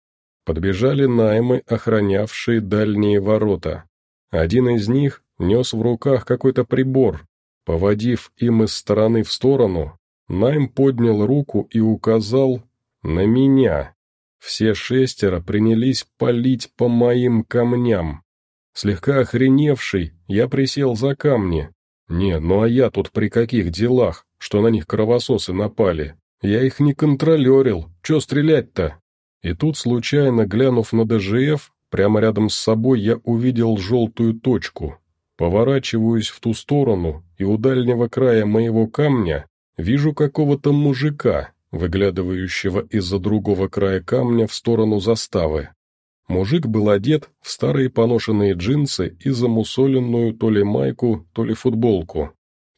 Speaker 1: Подбежали наймы, охранявшие дальние ворота. Один из них нес в руках какой-то прибор, Поводив им из стороны в сторону, Найм поднял руку и указал на меня. Все шестеро принялись палить по моим камням. Слегка охреневший, я присел за камни. Не, ну а я тут при каких делах, что на них кровососы напали? Я их не контролерил, чё стрелять-то? И тут, случайно глянув на ДЖФ, прямо рядом с собой я увидел желтую точку. Поворачиваюсь в ту сторону, и у дальнего края моего камня вижу какого-то мужика, выглядывающего из-за другого края камня в сторону заставы. Мужик был одет в старые поношенные джинсы и замусоленную то ли майку, то ли футболку.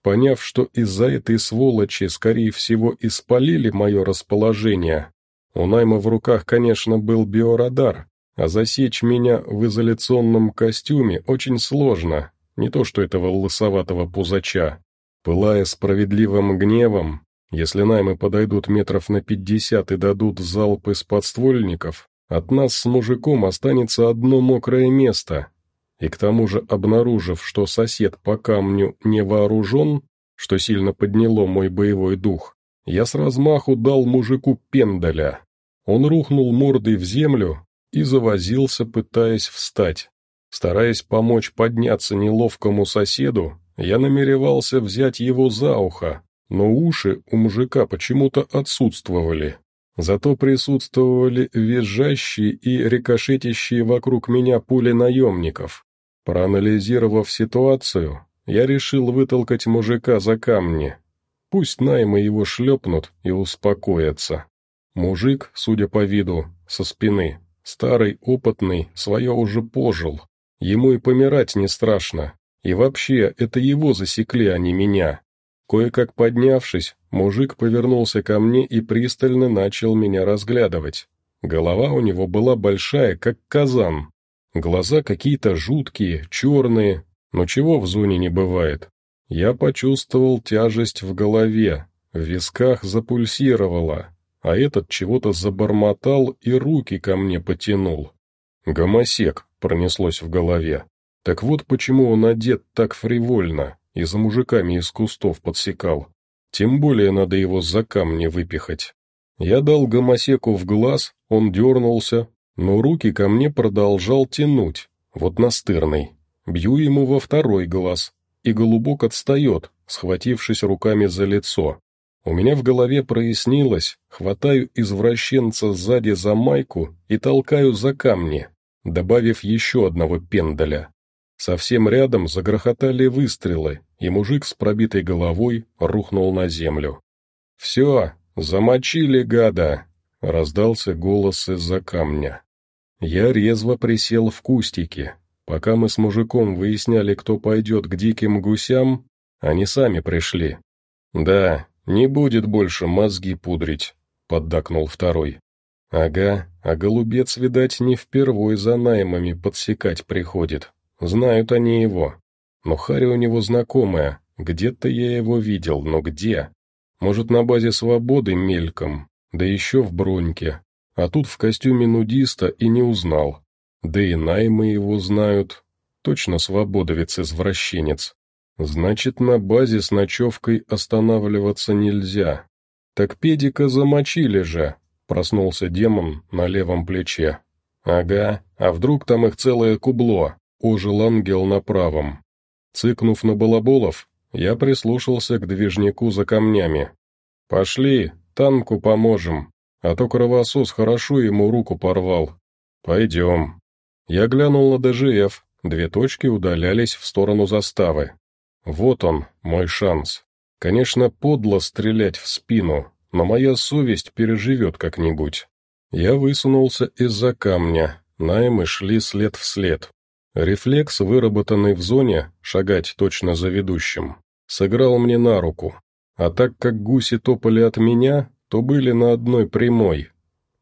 Speaker 1: Поняв, что из-за этой сволочи, скорее всего, испалили мое расположение, у Найма в руках, конечно, был биорадар, а засечь меня в изоляционном костюме очень сложно, не то что этого лысоватого пузача. Пылая справедливым гневом, если наймы подойдут метров на пятьдесят и дадут залп из подствольников, от нас с мужиком останется одно мокрое место. И к тому же, обнаружив, что сосед по камню не вооружен, что сильно подняло мой боевой дух, я с размаху дал мужику пендаля. Он рухнул мордой в землю и завозился, пытаясь встать. Стараясь помочь подняться неловкому соседу, я намеревался взять его за ухо, но уши у мужика почему-то отсутствовали. Зато присутствовали визжащие и рикошетящие вокруг меня пули наемников. Проанализировав ситуацию, я решил вытолкать мужика за камни. Пусть наймы его шлепнут и успокоятся. Мужик, судя по виду, со спины, старый, опытный, свое уже пожил. Ему и помирать не страшно. И вообще, это его засекли, а не меня. Кое-как поднявшись, мужик повернулся ко мне и пристально начал меня разглядывать. Голова у него была большая, как казан. Глаза какие-то жуткие, черные, но чего в зоне не бывает. Я почувствовал тяжесть в голове, в висках запульсировало, а этот чего-то забормотал и руки ко мне потянул. «Гомосек», — пронеслось в голове. Так вот почему он одет так фривольно и за мужиками из кустов подсекал. Тем более надо его за камни выпихать. Я дал гомосеку в глаз, он дернулся, но руки ко мне продолжал тянуть, вот настырный. Бью ему во второй глаз, и голубок отстает, схватившись руками за лицо. У меня в голове прояснилось, хватаю извращенца сзади за майку и толкаю за камни, добавив еще одного пендаля. Совсем рядом загрохотали выстрелы, и мужик с пробитой головой рухнул на землю. «Все, замочили гада!» — раздался голос из-за камня. Я резво присел в кустике. Пока мы с мужиком выясняли, кто пойдет к диким гусям, они сами пришли. «Да, не будет больше мозги пудрить», — поддакнул второй. «Ага, а голубец, видать, не впервой за наймами подсекать приходит. Знают они его. Но Харри у него знакомая, где-то я его видел, но где? Может, на базе свободы мельком, да еще в броньке. А тут в костюме нудиста и не узнал. Да и наймы его знают. Точно свободовец-извращенец. Значит, на базе с ночевкой останавливаться нельзя. Так педика замочили же, проснулся демон на левом плече. Ага, а вдруг там их целое кубло? ожил ангел на правом. Цыкнув на балаболов, я прислушался к движнику за камнями. «Пошли, танку поможем, а то кровосос хорошо ему руку порвал. Пойдем». Я глянул на ДЖФ, две точки удалялись в сторону заставы. Вот он, мой шанс. Конечно, подло стрелять в спину, но моя совесть переживет как-нибудь. Я высунулся из-за камня, наймы шли след в след. Рефлекс, выработанный в зоне, шагать точно за ведущим, сыграл мне на руку. А так как гуси топали от меня, то были на одной прямой.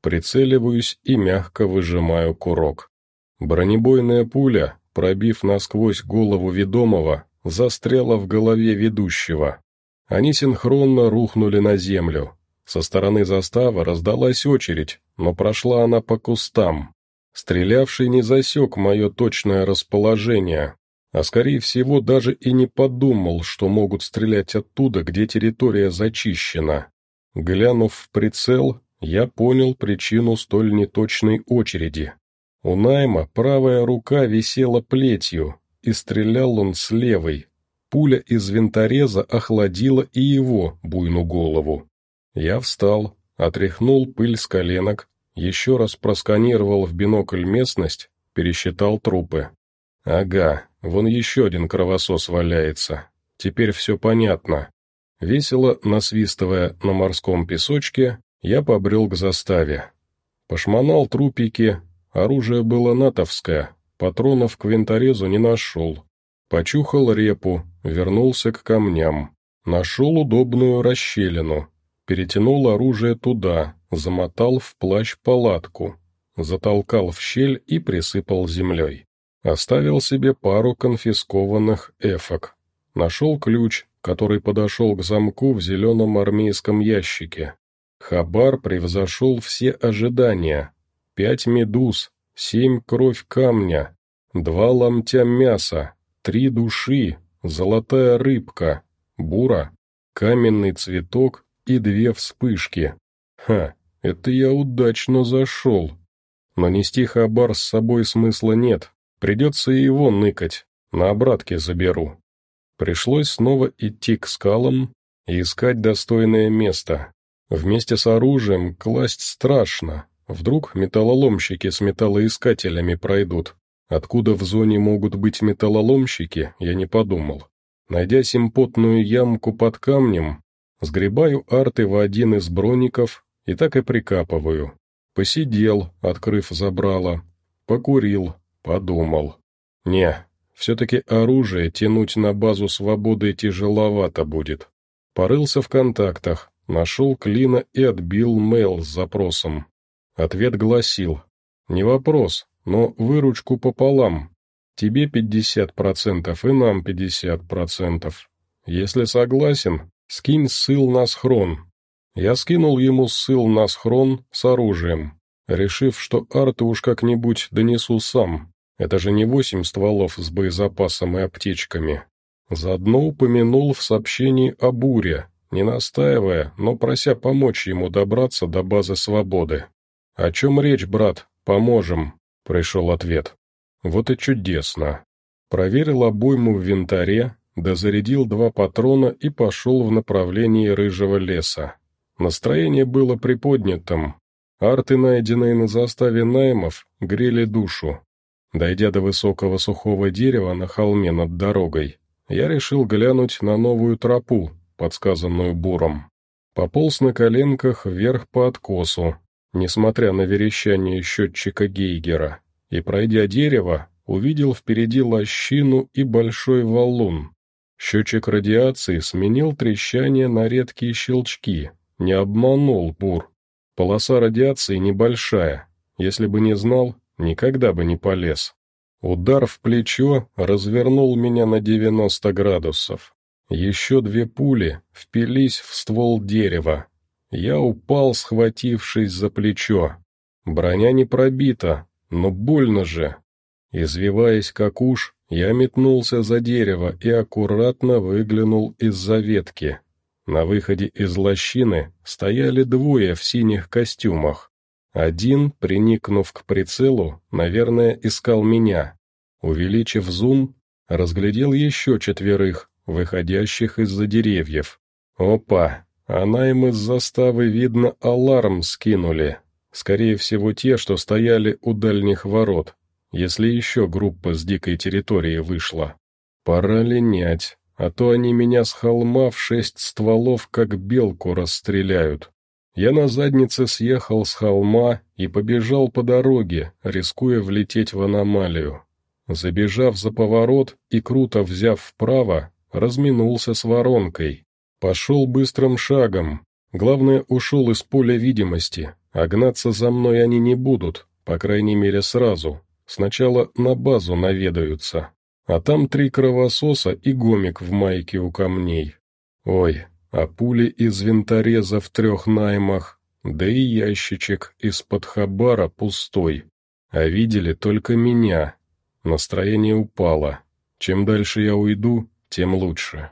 Speaker 1: Прицеливаюсь и мягко выжимаю курок. Бронебойная пуля, пробив насквозь голову ведомого, застряла в голове ведущего. Они синхронно рухнули на землю. Со стороны заставы раздалась очередь, но прошла она по кустам, Стрелявший не засек мое точное расположение, а скорее всего даже и не подумал, что могут стрелять оттуда, где территория зачищена. Глянув в прицел, я понял причину столь неточной очереди. У Найма правая рука висела плетью, и стрелял он с левой. Пуля из винтореза охладила и его буйну голову. Я встал, отряхнул пыль с коленок, еще раз просканировал в бинокль местность, пересчитал трупы. Ага, вон еще один кровосос валяется. Теперь все понятно. Весело насвистывая на морском песочке, я побрел к заставе. Пошмонал трупики, оружие было натовское, патронов к винторезу не нашел. Почухал репу, вернулся к камням. Нашел удобную расщелину, перетянул оружие туда, замотал в плащ палатку, затолкал в щель и присыпал землей. Оставил себе пару конфискованных эфок. Нашел ключ, который подошел к замку в зеленом армейском ящике. Хабар превзошел все ожидания. Пять медуз, семь кровь камня, два ломтя мяса, три души, золотая рыбка, бура, каменный цветок и две вспышки. Ха, это я удачно зашел. Но нести хабар с собой смысла нет, придется и его ныкать, на обратке заберу. Пришлось снова идти к скалам и искать достойное место. Вместе с оружием класть страшно. Вдруг металлоломщики с металлоискателями пройдут. Откуда в зоне могут быть металлоломщики, я не подумал. Найдя симпотную ямку под камнем, сгребаю арты в один из броников и так и прикапываю. Посидел, открыв забрало, покурил, подумал. Не, все-таки оружие тянуть на базу свободы тяжеловато будет. Порылся в контактах, нашел Клина и отбил мейл с запросом. Ответ гласил, «Не вопрос, но выручку пополам. Тебе 50% и нам 50%. Если согласен, скинь ссыл на схрон». Я скинул ему ссыл на схрон с оружием, решив, что арты уж как-нибудь донесу сам. Это же не восемь стволов с боезапасом и аптечками. Заодно упомянул в сообщении о буре, не настаивая, но прося помочь ему добраться до базы свободы. «О чем речь, брат? Поможем», — пришел ответ. «Вот и чудесно». Проверил обойму в винторе, дозарядил два патрона и пошел в направлении рыжего леса. Настроение было приподнятым. Арты, найденные на заставе наймов, грели душу. Дойдя до высокого сухого дерева на холме над дорогой, я решил глянуть на новую тропу, подсказанную буром. Пополз на коленках вверх по откосу, несмотря на верещание счетчика Гейгера, и, пройдя дерево, увидел впереди лощину и большой валун. Счетчик радиации сменил трещание на редкие щелчки, не обманул бур. Полоса радиации небольшая, если бы не знал, Никогда бы не полез. Удар в плечо развернул меня на 90 градусов. Еще две пули впились в ствол дерева. Я упал, схватившись за плечо. Броня не пробита, но больно же. Извиваясь как уж, я метнулся за дерево и аккуратно выглянул из-за ветки. На выходе из лощины стояли двое в синих костюмах. Один, приникнув к прицелу, наверное, искал меня. Увеличив зум, разглядел еще четверых, выходящих из-за деревьев. Опа, она им из заставы, видно, аларм скинули. Скорее всего, те, что стояли у дальних ворот, если еще группа с дикой территории вышла. Пора линять, а то они меня с холма в шесть стволов, как белку, расстреляют. Я на заднице съехал с холма и побежал по дороге, рискуя влететь в аномалию. Забежав за поворот и круто взяв вправо, разминулся с воронкой. Пошел быстрым шагом. Главное, ушел из поля видимости, а гнаться за мной они не будут, по крайней мере сразу. Сначала на базу наведаются. А там три кровососа и гомик в майке у камней. Ой, а пули из винтореза в трех наймах, да и ящичек из-под хабара пустой. А видели только меня. Настроение упало. Чем дальше я уйду, тем лучше.